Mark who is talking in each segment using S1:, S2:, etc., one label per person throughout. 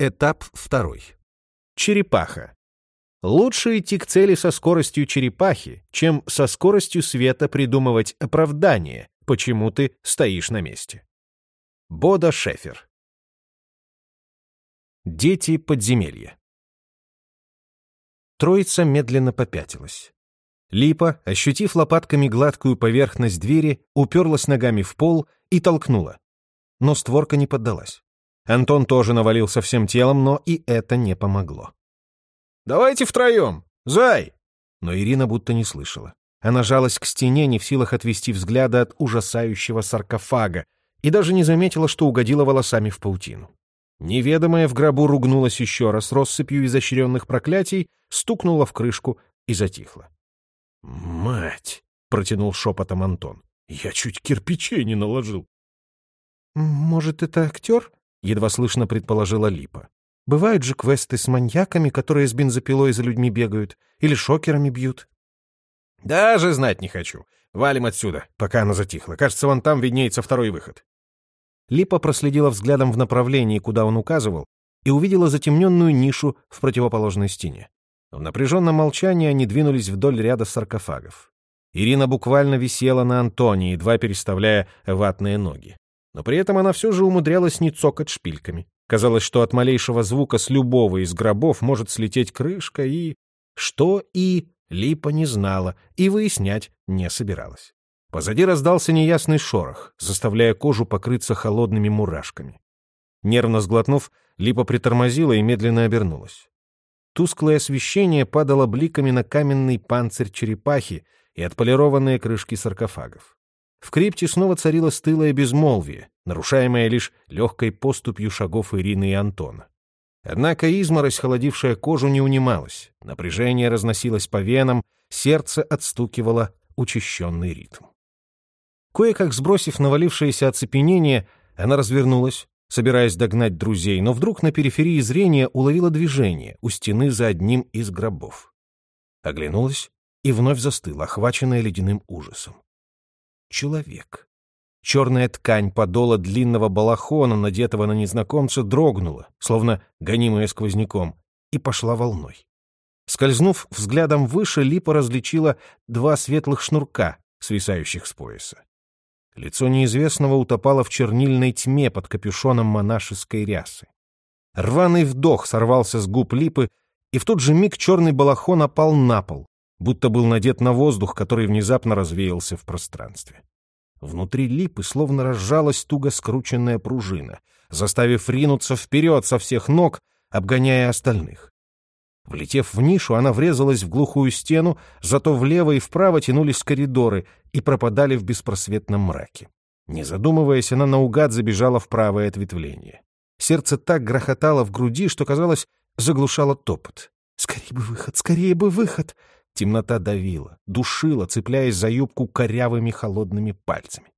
S1: Этап второй. Черепаха. Лучше идти к цели со скоростью черепахи, чем со скоростью света придумывать оправдание, почему ты стоишь на месте. Бода Шефер. Дети подземелья. Троица медленно попятилась. Липа, ощутив лопатками гладкую поверхность двери, уперлась ногами в пол и толкнула. Но створка не поддалась. Антон тоже навалился всем телом, но и это не помогло. «Давайте втроем! Зай!» Но Ирина будто не слышала. Она жалась к стене, не в силах отвести взгляда от ужасающего саркофага, и даже не заметила, что угодила волосами в паутину. Неведомая в гробу ругнулась еще раз россыпью изощренных проклятий, стукнула в крышку и затихла. «Мать!» — протянул шепотом Антон. «Я чуть кирпичей не наложил».
S2: «Может, это актер?» — едва слышно предположила Липа. Бывают же квесты с маньяками, которые с бензопилой за людьми бегают, или шокерами бьют.
S1: Даже знать не хочу. Валим отсюда, пока она затихла. Кажется, вон там виднеется второй выход. Липа проследила взглядом в направлении, куда он указывал, и увидела затемненную нишу в противоположной стене. В напряженном молчании они двинулись вдоль ряда саркофагов. Ирина буквально висела на Антоне, едва переставляя ватные ноги. Но при этом она все же умудрялась не цокать шпильками. Казалось, что от малейшего звука с любого из гробов может слететь крышка и... Что и... Липа не знала и выяснять не собиралась. Позади раздался неясный шорох, заставляя кожу покрыться холодными мурашками. Нервно сглотнув, Липа притормозила и медленно обернулась. Тусклое освещение падало бликами на каменный панцирь черепахи и отполированные крышки саркофагов. В крипте снова царило стылое безмолвие, нарушаемое лишь легкой поступью шагов Ирины и Антона. Однако изморозь, холодившая кожу, не унималась, напряжение разносилось по венам, сердце отстукивало учащенный ритм. Кое-как сбросив навалившееся оцепенение, она развернулась, собираясь догнать друзей, но вдруг на периферии зрения уловила движение у стены за одним из гробов. Оглянулась и вновь застыла, охваченная ледяным ужасом человек. Черная ткань подола длинного балахона, надетого на незнакомца, дрогнула, словно гонимая сквозняком, и пошла волной. Скользнув взглядом выше, Липа различила два светлых шнурка, свисающих с пояса. Лицо неизвестного утопало в чернильной тьме под капюшоном монашеской рясы. Рваный вдох сорвался с губ Липы, и в тот же миг черный балахон опал на пол, будто был надет на воздух, который внезапно развеялся в пространстве. Внутри липы словно разжалась туго скрученная пружина, заставив ринуться вперед со всех ног, обгоняя остальных. Влетев в нишу, она врезалась в глухую стену, зато влево и вправо тянулись коридоры и пропадали в беспросветном мраке. Не задумываясь, она наугад забежала в правое ответвление. Сердце так грохотало в груди, что, казалось, заглушало топот. «Скорее бы выход, скорее бы выход!» Темнота давила, душила, цепляясь за юбку корявыми холодными пальцами.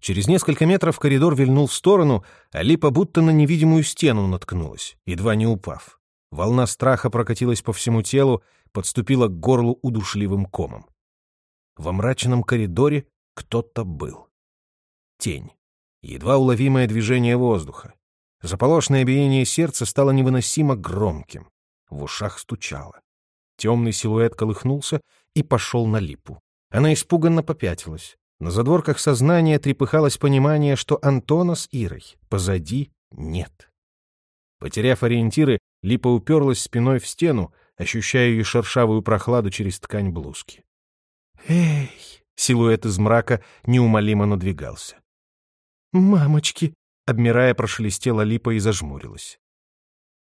S1: Через несколько метров коридор вильнул в сторону, а Липа будто на невидимую стену наткнулась, едва не упав. Волна страха прокатилась по всему телу, подступила к горлу удушливым комом. Во мрачном коридоре кто-то был. Тень. Едва уловимое движение воздуха. Заполошное биение сердца стало невыносимо громким. В ушах стучало. Темный силуэт колыхнулся и пошел на липу. Она испуганно попятилась. На задворках сознания трепыхалось понимание, что Антона с Ирой позади нет. Потеряв ориентиры, Липа уперлась спиной в стену, ощущая ее шершавую прохладу через ткань блузки. «Эй!» — силуэт из мрака неумолимо надвигался.
S2: «Мамочки!»
S1: — обмирая, прошелестела Липа и зажмурилась.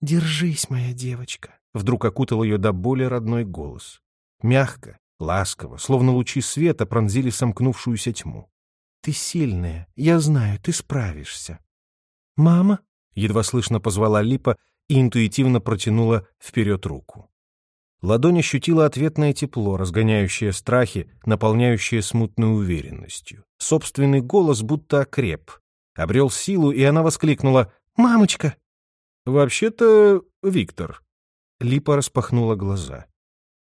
S2: «Держись, моя девочка!»
S1: Вдруг окутал ее до боли родной голос. Мягко, ласково, словно лучи света пронзили сомкнувшуюся тьму.
S2: «Ты сильная, я знаю, ты справишься». «Мама?»
S1: — едва слышно позвала Липа и интуитивно протянула вперед руку. Ладонь ощутила ответное тепло, разгоняющее страхи, наполняющее смутной уверенностью. Собственный голос будто окреп. Обрел силу, и она воскликнула «Мамочка!» «Вообще-то, Виктор», Липа распахнула глаза.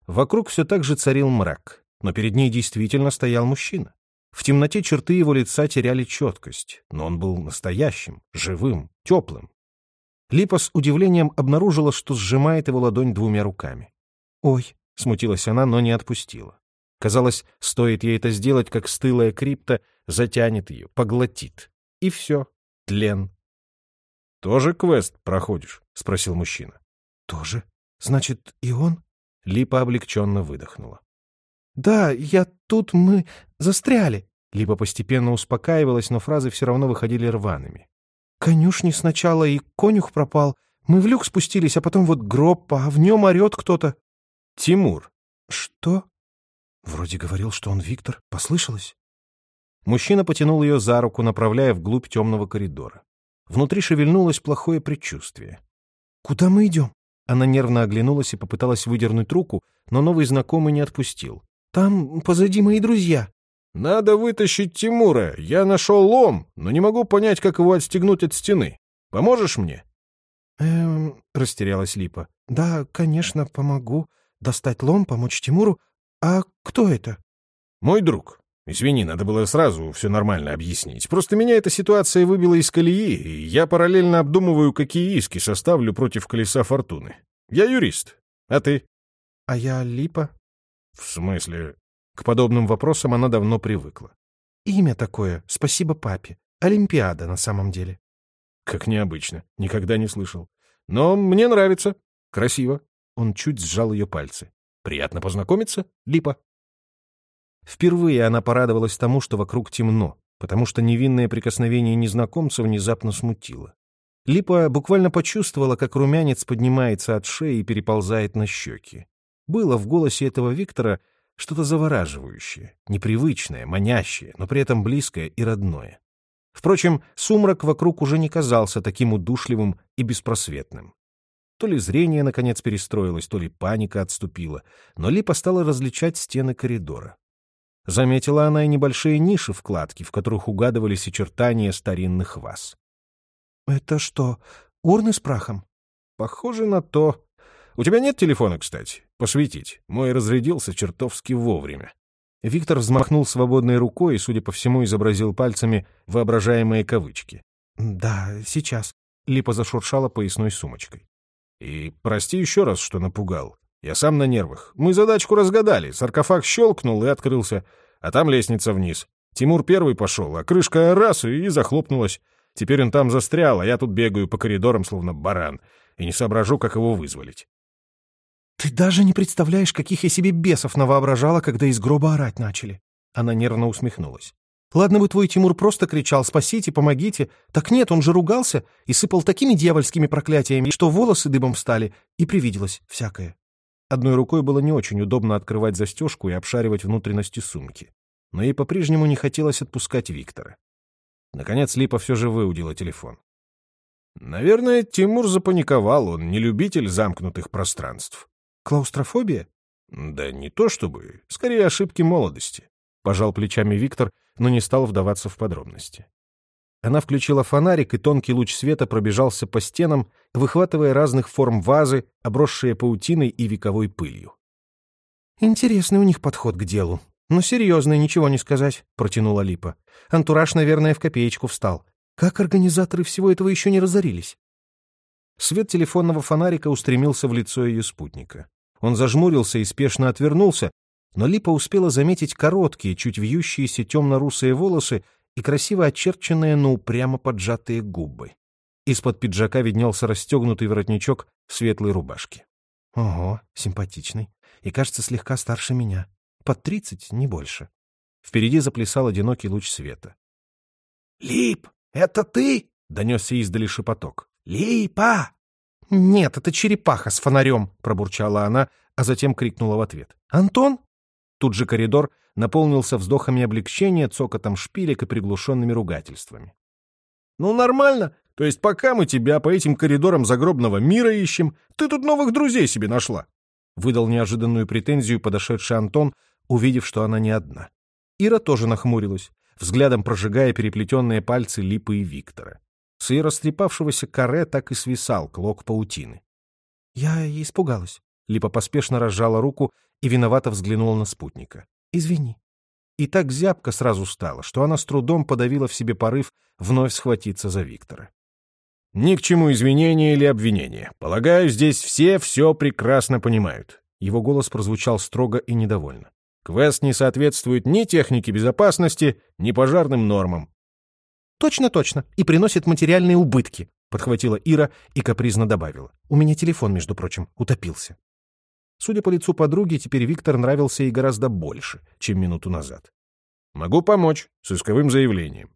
S1: Вокруг все так же царил мрак, но перед ней действительно стоял мужчина. В темноте черты его лица теряли четкость, но он был настоящим, живым, теплым. Липа с удивлением обнаружила, что сжимает его ладонь двумя руками. «Ой», — смутилась она, но не отпустила. Казалось, стоит ей это сделать, как стылая крипта затянет ее, поглотит. И все, тлен. «Тоже квест проходишь?» — спросил мужчина.
S2: «Тоже? Значит, и он?»
S1: Липа облегченно выдохнула.
S2: «Да, я тут, мы застряли».
S1: Липа постепенно успокаивалась, но фразы все равно выходили рваными.
S2: «Конюшни сначала, и конюх пропал. Мы в люк спустились, а потом вот гроб, а в нем орет кто-то».
S1: «Тимур».
S2: «Что?» Вроде говорил, что он Виктор. Послышалось?
S1: Мужчина потянул ее за руку, направляя вглубь темного коридора. Внутри шевельнулось плохое предчувствие.
S2: «Куда мы идем?»
S1: Она нервно оглянулась и попыталась выдернуть руку, но новый знакомый не отпустил.
S2: «Там позади мои друзья».
S1: «Надо вытащить Тимура. Я нашел лом, но не могу понять, как его отстегнуть от стены. Поможешь мне?»
S2: «Эм...» — растерялась Липа. «Да, конечно, помогу. Достать лом, помочь Тимуру. А кто это?»
S1: «Мой друг. Извини, надо было сразу все нормально объяснить. Просто меня эта ситуация выбила из колеи, и я параллельно обдумываю, какие иски составлю против колеса фортуны. Я юрист. А ты?
S2: А я Липа.
S1: В смысле? К подобным вопросам она давно привыкла.
S2: Имя такое, спасибо папе. Олимпиада на самом деле.
S1: Как необычно. Никогда не слышал. Но мне нравится. Красиво. Он чуть сжал ее пальцы. Приятно познакомиться, Липа. Впервые она порадовалась тому, что вокруг темно, потому что невинное прикосновение незнакомца внезапно смутило. Липа буквально почувствовала, как румянец поднимается от шеи и переползает на щеки. Было в голосе этого Виктора что-то завораживающее, непривычное, манящее, но при этом близкое и родное. Впрочем, сумрак вокруг уже не казался таким удушливым и беспросветным. То ли зрение, наконец, перестроилось, то ли паника отступила, но Липа стала различать стены коридора. Заметила она и небольшие ниши вкладки, в которых угадывались очертания старинных ваз.
S2: «Это что, урны с прахом?»
S1: «Похоже на то. У тебя нет телефона, кстати? Посветить. Мой разрядился чертовски вовремя». Виктор взмахнул свободной рукой и, судя по всему, изобразил пальцами воображаемые кавычки.
S2: «Да, сейчас».
S1: Липа зашуршала поясной сумочкой. «И прости еще раз, что напугал. Я сам на нервах. Мы задачку разгадали. Саркофаг щелкнул и открылся. А там лестница вниз. Тимур первый пошел, а крышка раз и захлопнулась. Теперь он там застрял, а я тут бегаю по коридорам, словно баран, и не соображу, как его вызволить.
S2: «Ты даже не представляешь, каких я себе бесов навоображала, когда из гроба орать начали!» Она нервно усмехнулась. «Ладно бы твой Тимур просто кричал «спасите, помогите». Так нет, он же ругался и сыпал такими дьявольскими проклятиями, что волосы дыбом встали, и привиделось всякое.
S1: Одной рукой было не очень удобно открывать застежку и обшаривать внутренности сумки. Но ей по-прежнему не хотелось отпускать Виктора. Наконец Липа все же выудила телефон. Наверное, Тимур запаниковал, он не любитель замкнутых пространств.
S2: Клаустрофобия?
S1: Да не то чтобы, скорее ошибки молодости. Пожал плечами Виктор, но не стал вдаваться в подробности. Она включила фонарик, и тонкий луч света пробежался по стенам, выхватывая разных форм вазы, обросшие паутиной и вековой пылью.
S2: «Интересный у них подход к делу. Но серьезно, ничего не сказать», — протянула Липа. «Антураж, наверное, в копеечку встал. Как организаторы всего этого еще не разорились?»
S1: Свет телефонного фонарика устремился в лицо ее спутника. Он зажмурился и спешно отвернулся, но Липа успела заметить короткие, чуть вьющиеся темно-русые волосы и красиво очерченные, но упрямо поджатые губы. Из-под пиджака виднелся расстегнутый воротничок светлой рубашки.
S2: Ого, симпатичный. И, кажется, слегка старше меня. Под тридцать, не больше.
S1: Впереди заплясал одинокий луч света.
S3: «Лип, это ты?»
S1: — донесся издали шепоток.
S3: «Липа!»
S2: «Нет, это черепаха с фонарем!» — пробурчала она, а затем крикнула в ответ. «Антон?»
S1: Тут же коридор наполнился вздохами облегчения, цокотом шпилек и приглушенными ругательствами. «Ну, нормально. То есть пока мы тебя по этим коридорам загробного мира ищем, ты тут новых друзей себе нашла!» Выдал неожиданную претензию подошедший Антон, увидев, что она не одна. Ира тоже нахмурилась, взглядом прожигая переплетенные пальцы Липы и Виктора. С ее растрепавшегося каре так и свисал клок паутины.
S2: «Я испугалась».
S1: Липа поспешно разжала руку и виновато взглянула на спутника.
S2: «Извини».
S1: И так зябко сразу стало, что она с трудом подавила в себе порыв вновь схватиться за Виктора. Ни к чему извинения или обвинения. Полагаю, здесь все все прекрасно понимают. Его голос прозвучал строго и недовольно. Квест не соответствует ни технике безопасности, ни пожарным нормам.
S2: «Точно-точно, и приносит материальные убытки», — подхватила Ира и капризно добавила. «У меня телефон, между прочим, утопился». Судя по лицу подруги, теперь Виктор нравился ей гораздо больше, чем минуту назад.
S1: «Могу помочь с исковым заявлением.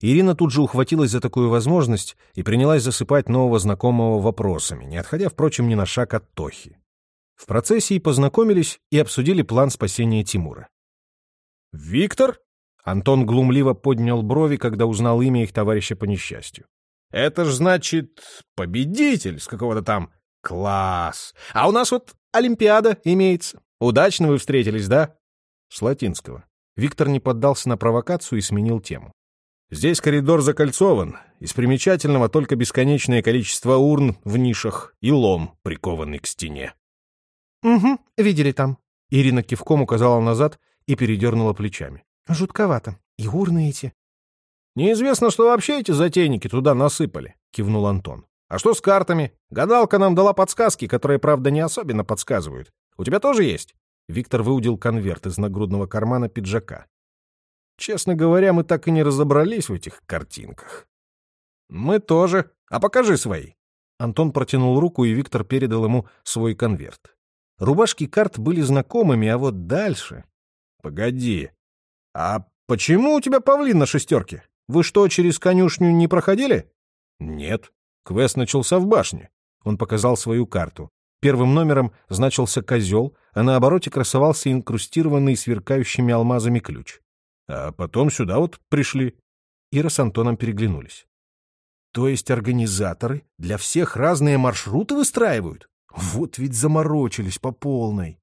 S2: Ирина тут же ухватилась за такую возможность и принялась засыпать нового знакомого вопросами, не отходя, впрочем, ни на шаг от Тохи. В процессе и познакомились и обсудили план спасения Тимура.
S1: «Виктор?» — Антон глумливо поднял брови, когда узнал имя их товарища по несчастью. «Это ж значит победитель с какого-то там класс. А у нас вот Олимпиада имеется. Удачно вы встретились, да?»
S2: С латинского. Виктор не поддался на провокацию и сменил тему.
S1: Здесь коридор закольцован, из примечательного только бесконечное количество урн в нишах и лом, прикованный к стене.
S2: — Угу, видели там. Ирина кивком указала назад и передернула плечами. — Жутковато. И урны эти.
S1: — Неизвестно, что вообще эти затейники туда насыпали, — кивнул Антон. — А что с картами? Гадалка нам дала подсказки, которые, правда, не особенно подсказывают. У тебя тоже есть? Виктор выудил конверт из нагрудного кармана пиджака. Честно говоря, мы так и не разобрались в этих картинках. Мы тоже. А покажи свои. Антон протянул руку, и Виктор передал ему свой конверт. Рубашки карт были знакомыми, а вот дальше... Погоди. А почему у тебя павлин на шестерке? Вы что, через конюшню не проходили? Нет. Квест начался в башне. Он показал свою карту. Первым номером значился козел, а на обороте красовался инкрустированный сверкающими алмазами ключ. А потом сюда вот пришли. Ира с Антоном переглянулись. То есть организаторы для всех разные маршруты выстраивают? Вот ведь заморочились по полной.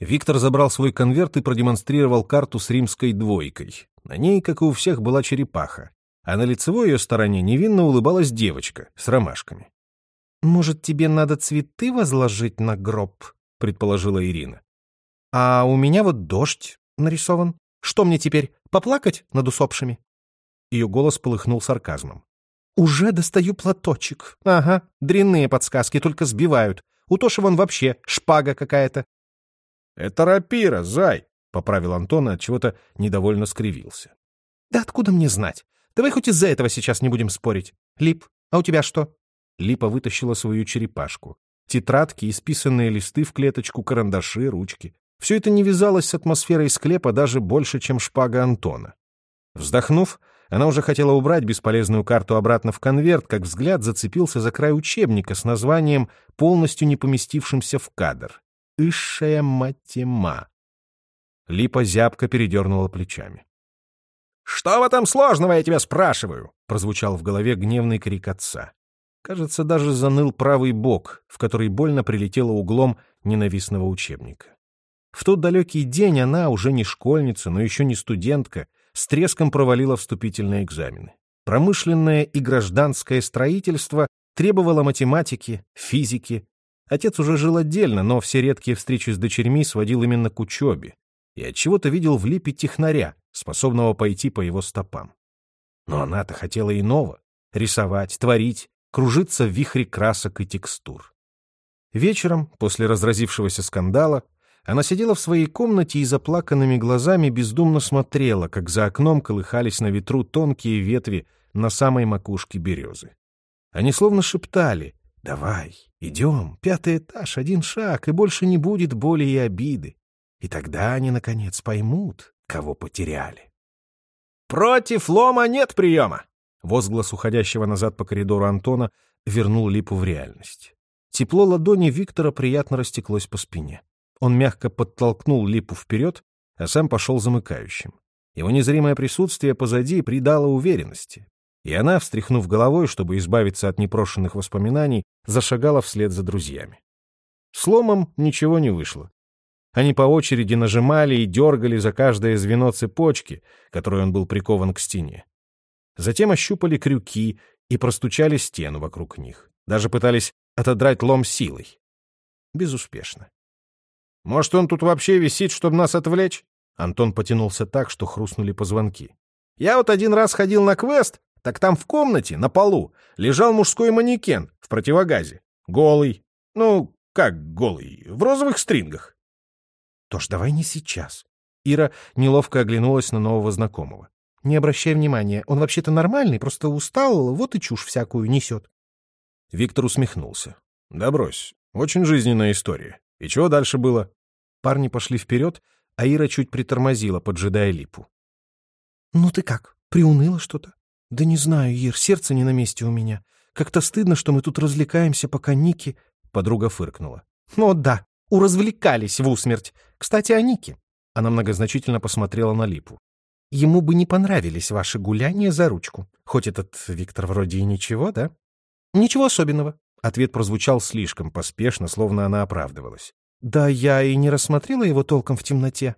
S1: Виктор забрал свой конверт и продемонстрировал карту с римской двойкой. На ней, как и у всех, была черепаха, а на лицевой ее стороне невинно улыбалась девочка с ромашками. «Может, тебе надо цветы возложить на гроб?» — предположила Ирина. «А у меня вот дождь нарисован». Что мне теперь, поплакать над усопшими?» Ее голос полыхнул сарказмом. «Уже достаю платочек. Ага, дрянные подсказки, только сбивают. У Тоши вон вообще шпага какая-то». «Это рапира, зай!» — поправил Антон от чего-то недовольно скривился. «Да откуда мне знать? Давай хоть из-за этого сейчас не будем спорить. Лип, а у тебя что?» Липа вытащила свою черепашку. Тетрадки, исписанные листы в клеточку, карандаши, ручки. Все это не вязалось с атмосферой склепа даже больше, чем шпага Антона. Вздохнув, она уже хотела убрать бесполезную карту обратно в конверт, как взгляд зацепился за край учебника с названием, полностью не поместившимся в кадр. «Исшая матема». Липа зябко передернула плечами. «Что в этом сложного, я тебя спрашиваю?» — прозвучал в голове гневный крик отца. Кажется, даже заныл правый бок, в который больно прилетело углом ненавистного учебника. В тот далекий день она, уже не школьница, но еще не студентка, с треском провалила вступительные экзамены. Промышленное и гражданское строительство требовало математики, физики. Отец уже жил отдельно, но все редкие встречи с дочерьми сводил именно к учебе. И отчего-то видел в Липе технаря, способного пойти по его стопам. Но она-то хотела иного — рисовать, творить, кружиться в вихре красок и текстур. Вечером, после разразившегося скандала, она сидела в своей комнате и заплаканными глазами бездумно смотрела, как за окном колыхались на ветру тонкие ветви на самой макушке березы. Они словно шептали «Давай, идем, пятый этаж, один шаг, и больше не будет боли и обиды». И тогда они, наконец, поймут, кого потеряли. «Против лома нет приема!» Возглас уходящего назад по коридору Антона вернул Липу в реальность. Тепло ладони Виктора приятно растеклось по спине. Он мягко подтолкнул Липу вперед, а сам пошел замыкающим. Его незримое присутствие позади придало уверенности, и она, встряхнув головой, чтобы избавиться от непрошенных воспоминаний, зашагала вслед за друзьями. С ломом ничего не вышло. Они по очереди нажимали и дергали за каждое звено цепочки, которой он был прикован к стене. Затем ощупали крюки и простучали стену вокруг них. Даже пытались отодрать лом силой. Безуспешно. Может, он тут вообще висит, чтобы нас отвлечь?» Антон потянулся так, что хрустнули позвонки. «Я вот один раз ходил на квест, Так там в комнате, на полу, лежал мужской манекен в противогазе. Голый. Ну, как голый? В розовых стрингах.
S2: Тош, давай не сейчас. Ира неловко оглянулась на нового знакомого. Не обращай внимания, он вообще-то нормальный, просто устал, вот и чушь всякую несет.
S1: Виктор усмехнулся. Да брось, очень жизненная история. И чего дальше было?
S2: Парни пошли вперед, а Ира чуть притормозила, поджидая липу. «Ну ты как, приуныла что-то?» «Да не знаю, Ир, сердце не на месте у меня. Как-то стыдно, что мы тут развлекаемся, пока Ники...» Подруга фыркнула. «Ну да, уразвлекались в усмерть. Кстати, о Нике». Она многозначительно посмотрела на Липу. «Ему бы не понравились ваши гуляния за ручку. Хоть этот Виктор вроде и ничего, да?» «Ничего особенного». Ответ прозвучал слишком поспешно, словно она оправдывалась. «Да я и не рассмотрела его толком в темноте».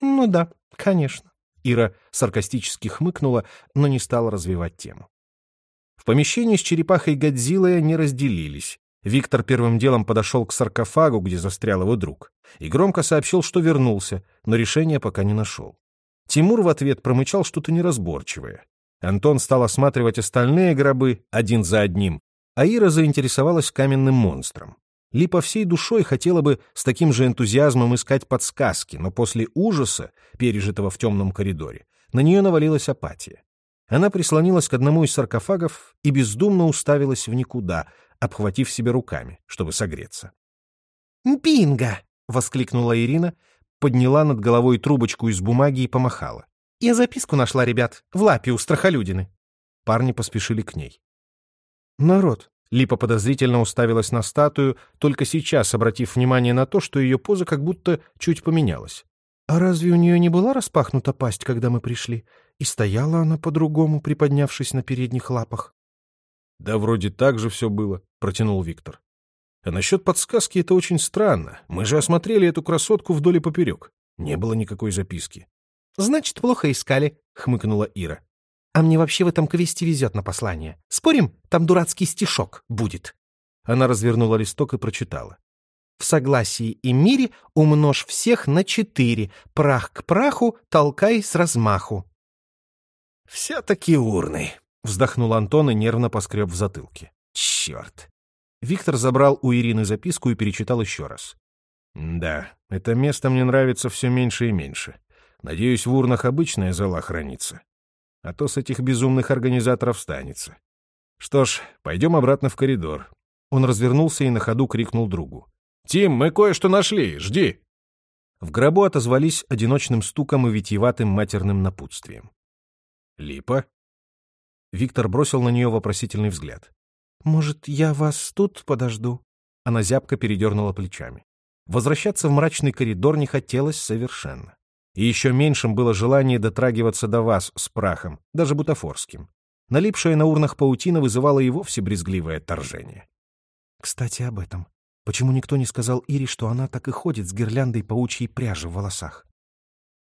S2: «Ну да, конечно». Ира саркастически хмыкнула, но не стала развивать тему. В помещении с черепахой Годзиллой не разделились. Виктор первым делом подошел к саркофагу, где застрял его друг, и громко сообщил, что вернулся, но решения пока не нашел. Тимур в ответ промычал что-то неразборчивое. Антон стал осматривать остальные гробы один за одним, а Ира заинтересовалась каменным монстром. Липа всей душой хотела бы с таким же энтузиазмом искать подсказки, но после ужаса, пережитого в темном коридоре, на нее навалилась апатия. Она прислонилась к одному из саркофагов и бездумно уставилась в никуда, обхватив себя руками, чтобы согреться.
S3: «Бинго!»
S2: — воскликнула Ирина, подняла над головой трубочку из бумаги и помахала. «Я записку нашла, ребят, в лапе у страхолюдины». Парни поспешили к ней. «Народ, Липа подозрительно уставилась на статую, только сейчас обратив внимание на то, что ее поза как будто чуть поменялась. «А разве у нее не была распахнута пасть, когда мы пришли? И стояла она по-другому, приподнявшись на передних лапах?»
S1: «Да вроде так же все было», — протянул Виктор. «А насчет подсказки это очень странно. Мы же осмотрели эту красотку вдоль и поперек. Не было никакой записки».
S2: «Значит, плохо искали», — хмыкнула Ира. А мне вообще в этом квесте везет на послание. Спорим, там дурацкий стишок будет. Она развернула листок и прочитала. В согласии и мире умножь всех на четыре, прах к праху толкай с размаху.
S1: «Все-таки урны», — вздохнул Антон и нервно поскреб в затылке. «Черт!» Виктор забрал у Ирины записку и перечитал еще раз. «Да, это место мне нравится все меньше и меньше. Надеюсь, в урнах обычная зала хранится а то с этих безумных организаторов станется. Что ж, пойдем обратно в коридор. Он развернулся и на ходу крикнул другу. «Тим, мы кое-что нашли, жди!» В гробу отозвались одиночным стуком и витиеватым матерным напутствием. «Липа?» Виктор бросил на нее вопросительный взгляд.
S2: «Может, я вас тут подожду?» Она зябко передернула плечами. Возвращаться в мрачный коридор не хотелось совершенно и еще меньшим было желание дотрагиваться до вас с прахом, даже бутафорским. Налипшая на урнах паутина вызывала и вовсе брезгливое отторжение. Кстати, об этом. Почему никто не сказал Ире, что она так и ходит с гирляндой паучьей пряжи в волосах?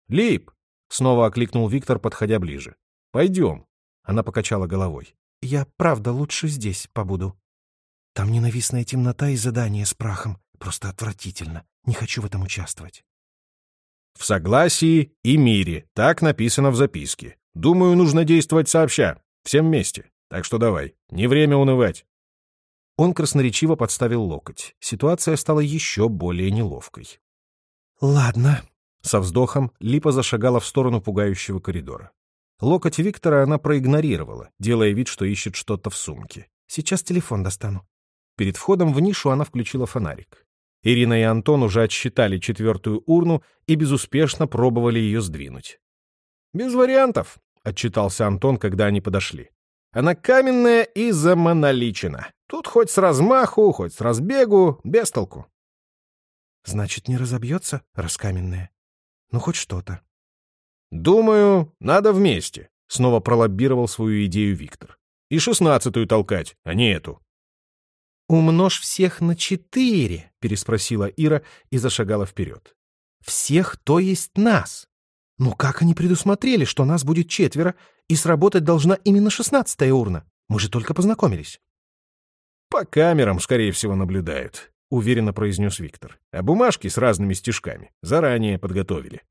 S1: «Лип!» — снова окликнул Виктор, подходя ближе. «Пойдем!» — она покачала головой.
S2: «Я правда лучше здесь побуду. Там ненавистная темнота и задание с прахом. Просто отвратительно. Не хочу в этом участвовать».
S1: В согласии и мире. Так написано в записке. Думаю, нужно действовать сообща. Всем вместе. Так что давай. Не время унывать.
S2: Он красноречиво подставил локоть. Ситуация стала еще более неловкой. «Ладно». Со вздохом Липа зашагала в сторону пугающего коридора. Локоть Виктора она проигнорировала, делая вид, что ищет что-то в сумке. «Сейчас телефон достану». Перед входом в нишу она включила фонарик. Ирина и Антон уже отсчитали четвертую урну и безуспешно пробовали ее сдвинуть.
S1: «Без вариантов», — отчитался Антон, когда они подошли. «Она каменная и замоноличена. Тут хоть с размаху, хоть с разбегу, без толку».
S2: «Значит, не разобьется, раскаменная? Ну, хоть что-то».
S1: «Думаю, надо вместе», — снова пролоббировал свою идею Виктор. «И шестнадцатую толкать, а не эту».
S2: «Умножь всех на четыре», — переспросила Ира и зашагала вперед. «Всех, то есть нас. Ну как они предусмотрели, что нас будет четверо, и сработать должна именно шестнадцатая урна? Мы же только познакомились».
S1: «По камерам, скорее всего, наблюдают», — уверенно произнес Виктор. «А бумажки с разными стежками заранее подготовили».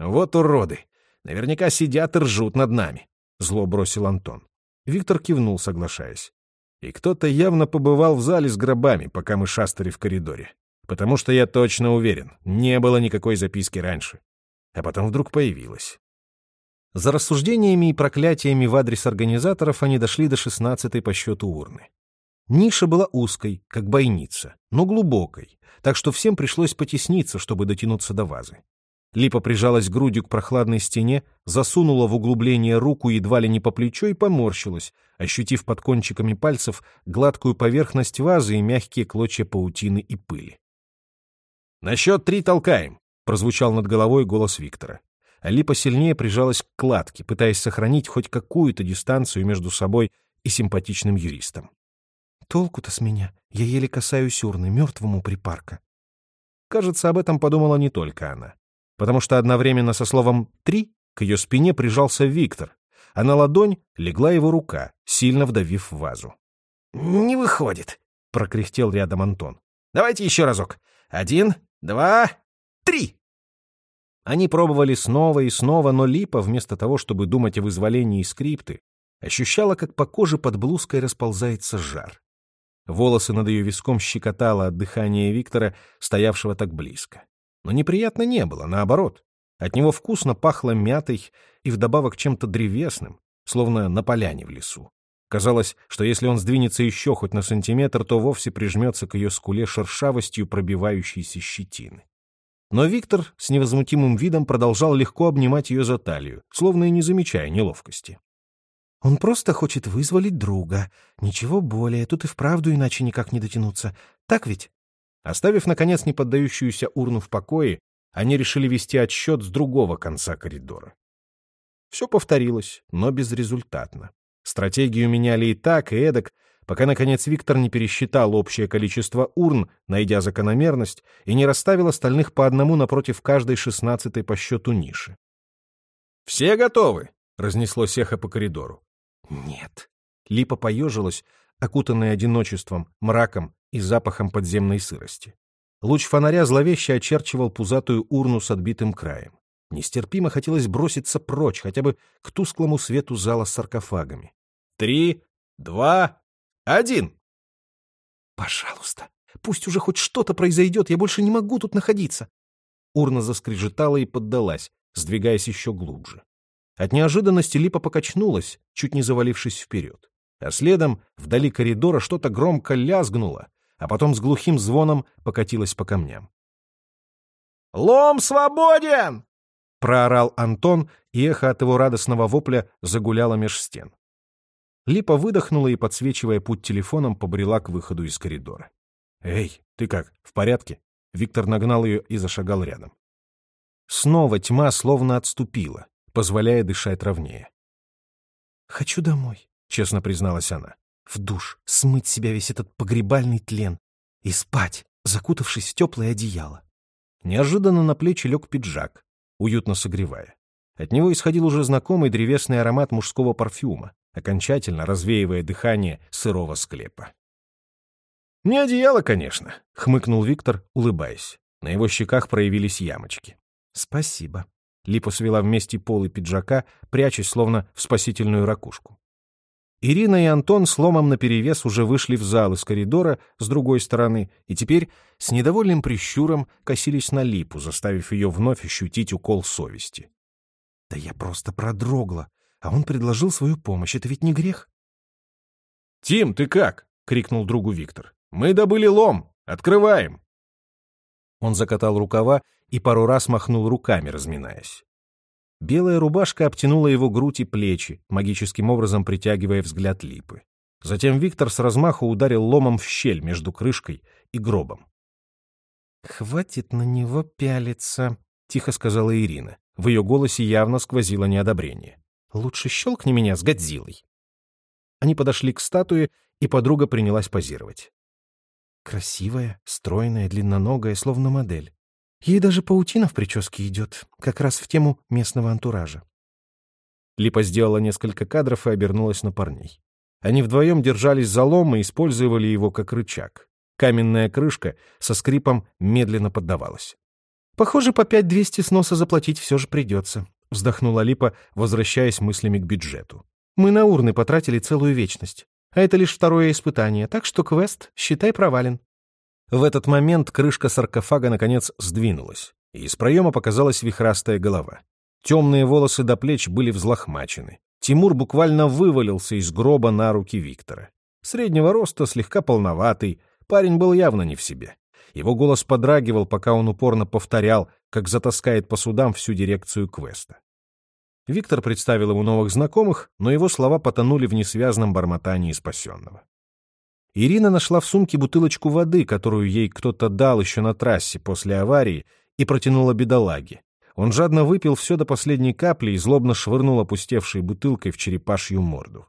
S1: «Вот уроды! Наверняка сидят и ржут над нами», — зло бросил Антон. Виктор кивнул, соглашаясь. И кто-то явно побывал в зале с гробами, пока мы шастали в коридоре. Потому что я точно уверен, не было никакой записки раньше. А потом вдруг появилась. За рассуждениями и проклятиями в адрес организаторов они дошли до шестнадцатой по счету урны. Ниша была узкой, как бойница, но глубокой, так что всем пришлось потесниться, чтобы дотянуться до вазы. Липа прижалась грудью к прохладной стене, засунула в углубление руку едва ли не по плечо и поморщилась, ощутив под кончиками пальцев гладкую поверхность вазы и мягкие клочья паутины и пыли. «На счет три толкаем!» — прозвучал над головой голос Виктора. Липа сильнее прижалась к кладке, пытаясь сохранить хоть какую-то дистанцию между собой и симпатичным юристом.
S2: Толку-то с меня. Я еле касаюсь урны, мертвому припарка.
S1: Кажется, об этом подумала не только она. Потому что одновременно со словом «три» к ее спине прижался Виктор, а на ладонь легла его рука, сильно вдавив в вазу.
S3: «Не выходит», —
S1: прокряхтел рядом Антон.
S3: «Давайте еще разок. Один, два, три!»
S1: Они пробовали снова и снова, но Липа, вместо того, чтобы думать о вызволении скрипты, ощущала, как по коже под блузкой расползается жар. Волосы над ее виском щекотало от дыхания Виктора, стоявшего так близко. Но неприятно не было, наоборот. От него вкусно пахло мятой и вдобавок чем-то древесным, словно на поляне в лесу. Казалось, что если он сдвинется еще хоть на сантиметр, то вовсе прижмется к ее скуле шершавостью пробивающейся щетины. Но Виктор с невозмутимым видом продолжал легко обнимать ее за талию, словно и не замечая неловкости.
S2: Он просто хочет вызволить друга. Ничего более, тут и вправду иначе никак не дотянуться. Так ведь?
S1: Оставив, наконец, неподдающуюся урну в покое, они решили вести отсчет с другого конца коридора. Все повторилось, но безрезультатно. Стратегию меняли и так, и эдак, пока, наконец, Виктор не пересчитал общее количество урн, найдя закономерность, и не расставил остальных по одному напротив каждой шестнадцатой по счету ниши. «Все готовы?» — разнеслось эхо по коридору.
S2: Нет.
S1: Липа поежилась, окутанная одиночеством, мраком и запахом подземной сырости. Луч фонаря зловеще очерчивал пузатую урну с отбитым краем. Нестерпимо хотелось броситься прочь, хотя бы к тусклому свету зала с саркофагами. «Три, два, один!»
S2: «Пожалуйста, пусть уже хоть что-то произойдет, я больше не могу тут находиться!»
S1: Урна заскрежетала и поддалась, сдвигаясь еще глубже. От неожиданности Липа покачнулась, чуть не завалившись вперед. А следом, вдали коридора, что-то громко лязгнуло, а потом с глухим звоном покатилось по камням.
S3: «Лом свободен!»
S1: — проорал Антон, и эхо от его радостного вопля загуляло меж стен. Липа выдохнула и, подсвечивая путь телефоном, побрела к выходу из коридора. «Эй, ты как, в порядке?» Виктор нагнал ее и зашагал рядом. Снова тьма словно отступила, позволяя дышать ровнее.
S2: «Хочу домой», — честно призналась она. «В душ, смыть себя весь этот погребальный тлен и спать, закутавшись в теплое одеяло».
S1: Неожиданно на плечи лег пиджак, уютно согревая. От него исходил уже знакомый древесный аромат мужского парфюма, окончательно развеивая дыхание сырого склепа. «Не одеяло, конечно», — хмыкнул Виктор, улыбаясь. На его щеках проявились ямочки.
S2: «Спасибо»,
S1: Липа свела вместе полы пиджака, прячась словно в спасительную ракушку. Ирина и Антон с ломом наперевес уже вышли в зал из коридора с другой стороны и теперь с недовольным прищуром косились на Липу, заставив ее вновь ощутить укол совести.
S2: «Да я просто продрогла, а он предложил свою помощь, это ведь не грех?»
S1: «Тим, ты как?» — крикнул другу Виктор. «Мы добыли лом! Открываем!» Он закатал рукава и пару раз махнул руками, разминаясь. Белая рубашка обтянула его грудь и плечи, магическим образом притягивая взгляд липы. Затем Виктор с размаху ударил ломом в щель между крышкой и гробом.
S2: «Хватит на него пялиться», — тихо сказала Ирина.
S1: В ее голосе явно сквозило неодобрение.
S2: «Лучше щелкни меня с Годзиллой».
S1: Они подошли к статуе, и подруга принялась позировать.
S2: Красивая, стройная, длинноногая, словно модель. Ей даже паутина в прическе идет, как раз в тему местного антуража.
S1: Липа сделала несколько кадров и обернулась на парней. Они вдвоем держались за лом и использовали его как рычаг. Каменная крышка со скрипом медленно поддавалась.
S2: «Похоже, по пять двести сноса заплатить все же придется», — вздохнула Липа, возвращаясь мыслями к бюджету. Мы на урны потратили целую вечность. А это лишь второе испытание, так что квест, считай, провален.
S1: В этот момент крышка саркофага наконец сдвинулась, и из проема показалась вихрастая голова. Темные волосы до плеч были взлохмачены. Тимур буквально вывалился из гроба на руки Виктора. Среднего роста, слегка полноватый, парень был явно не в себе. Его голос подрагивал, пока он упорно повторял, как затаскает по судам всю дирекцию квеста. Виктор представил ему новых знакомых, но его слова потонули в несвязном бормотании спасенного. Ирина нашла в сумке бутылочку воды, которую ей кто-то дал еще на трассе после аварии, и протянула бедолаге. Он жадно выпил все до последней капли и злобно швырнул опустевшей бутылкой в черепашью морду.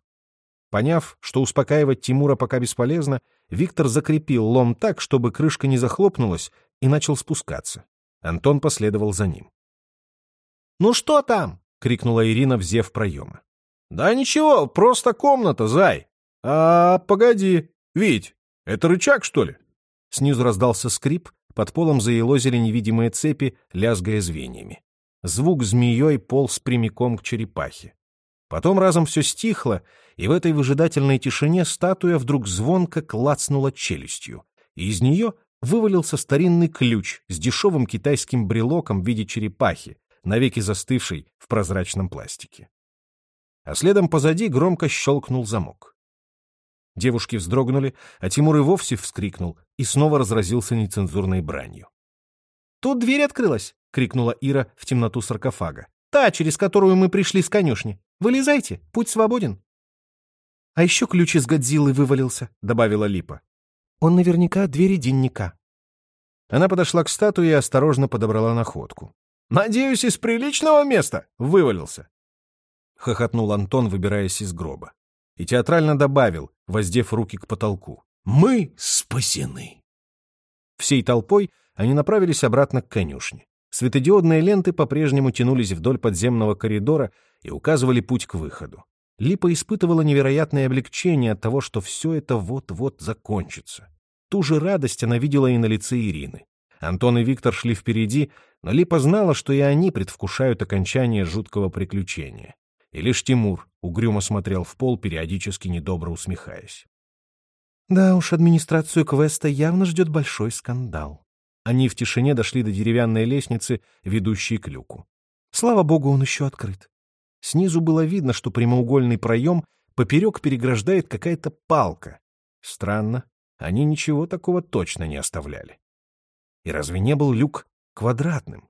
S1: Поняв, что успокаивать Тимура пока бесполезно, Виктор закрепил лом так, чтобы крышка не захлопнулась, и начал спускаться. Антон последовал за ним.
S2: «Ну что там?» — крикнула Ирина, взев проема.
S1: «Да ничего, просто комната, зай!» «А, погоди, Вить, это рычаг, что ли?»
S2: Снизу раздался скрип, под полом заелозили невидимые цепи, лязгая звеньями. Звук змеей полз прямиком к черепахе. Потом разом все стихло, и в этой выжидательной тишине статуя вдруг звонко клацнула челюстью, и из нее вывалился старинный ключ с дешевым китайским брелоком в виде черепахи, навеки застывшей в прозрачном пластике. А следом позади громко щелкнул замок. Девушки вздрогнули, а Тимур и вовсе вскрикнул и снова разразился нецензурной бранью. «Тут дверь открылась!» — крикнула Ира в темноту саркофага. «Та, через которую мы пришли с конюшни. Вылезайте, путь свободен». «А еще ключ из Годзиллы вывалился», — добавила Липа. «Он наверняка двери денника». Она подошла к статуе и осторожно подобрала находку.
S1: «Надеюсь, из приличного места вывалился», —
S2: хохотнул Антон, выбираясь из гроба и театрально добавил, воздев руки к потолку. «Мы спасены!» Всей толпой они направились обратно к конюшне. Светодиодные ленты по-прежнему тянулись вдоль подземного коридора и указывали путь к выходу. Липа испытывала невероятное облегчение от того, что все это вот-вот закончится. Ту же радость она видела и на лице Ирины. Антон и Виктор шли впереди, но Липа знала, что и они предвкушают окончание жуткого приключения и лишь Тимур угрюмо смотрел в пол, периодически недобро усмехаясь. Да уж, администрацию квеста явно ждет большой скандал. Они в тишине дошли до деревянной лестницы, ведущей к люку. Слава богу, он еще открыт. Снизу было видно, что прямоугольный проем поперек переграждает какая-то палка. Странно, они ничего такого точно не оставляли. И разве не был люк квадратным?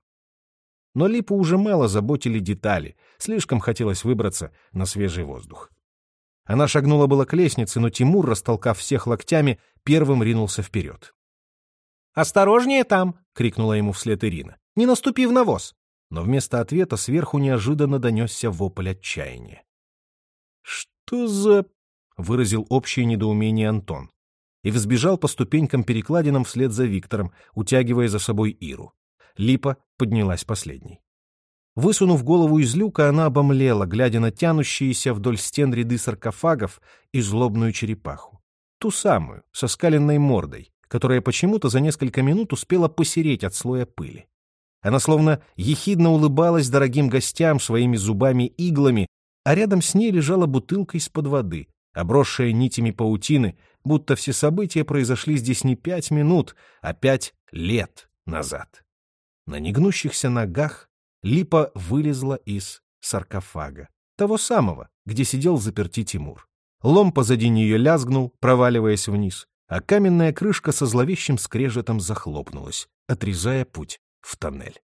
S2: Но Липу уже мало заботили детали, слишком хотелось выбраться на свежий воздух. Она шагнула было к лестнице, но Тимур, растолкав всех локтями, первым ринулся вперед.
S3: «Осторожнее там!»
S2: — крикнула ему вслед Ирина. «Не наступи в навоз!» Но вместо ответа сверху неожиданно донесся вопль отчаяния. «Что за...» — выразил общее недоумение Антон. И взбежал по ступенькам перекладинам вслед за Виктором, утягивая за собой Иру. Липа поднялась последней. Высунув голову из люка, она обомлела, глядя на тянущиеся вдоль стен ряды саркофагов и злобную черепаху. Ту самую, со скаленной мордой, которая почему-то за несколько минут успела посереть от слоя пыли. Она словно ехидно улыбалась дорогим гостям своими зубами-иглами, а рядом с ней лежала бутылка из-под воды, обросшая нитями паутины, будто все события произошли здесь не пять минут, а пять лет назад. На негнущихся ногах Липа вылезла из саркофага, того самого, где сидел заперти Тимур. Лом позади нее лязгнул, проваливаясь вниз, а каменная крышка со зловещим скрежетом захлопнулась, отрезая путь в тоннель.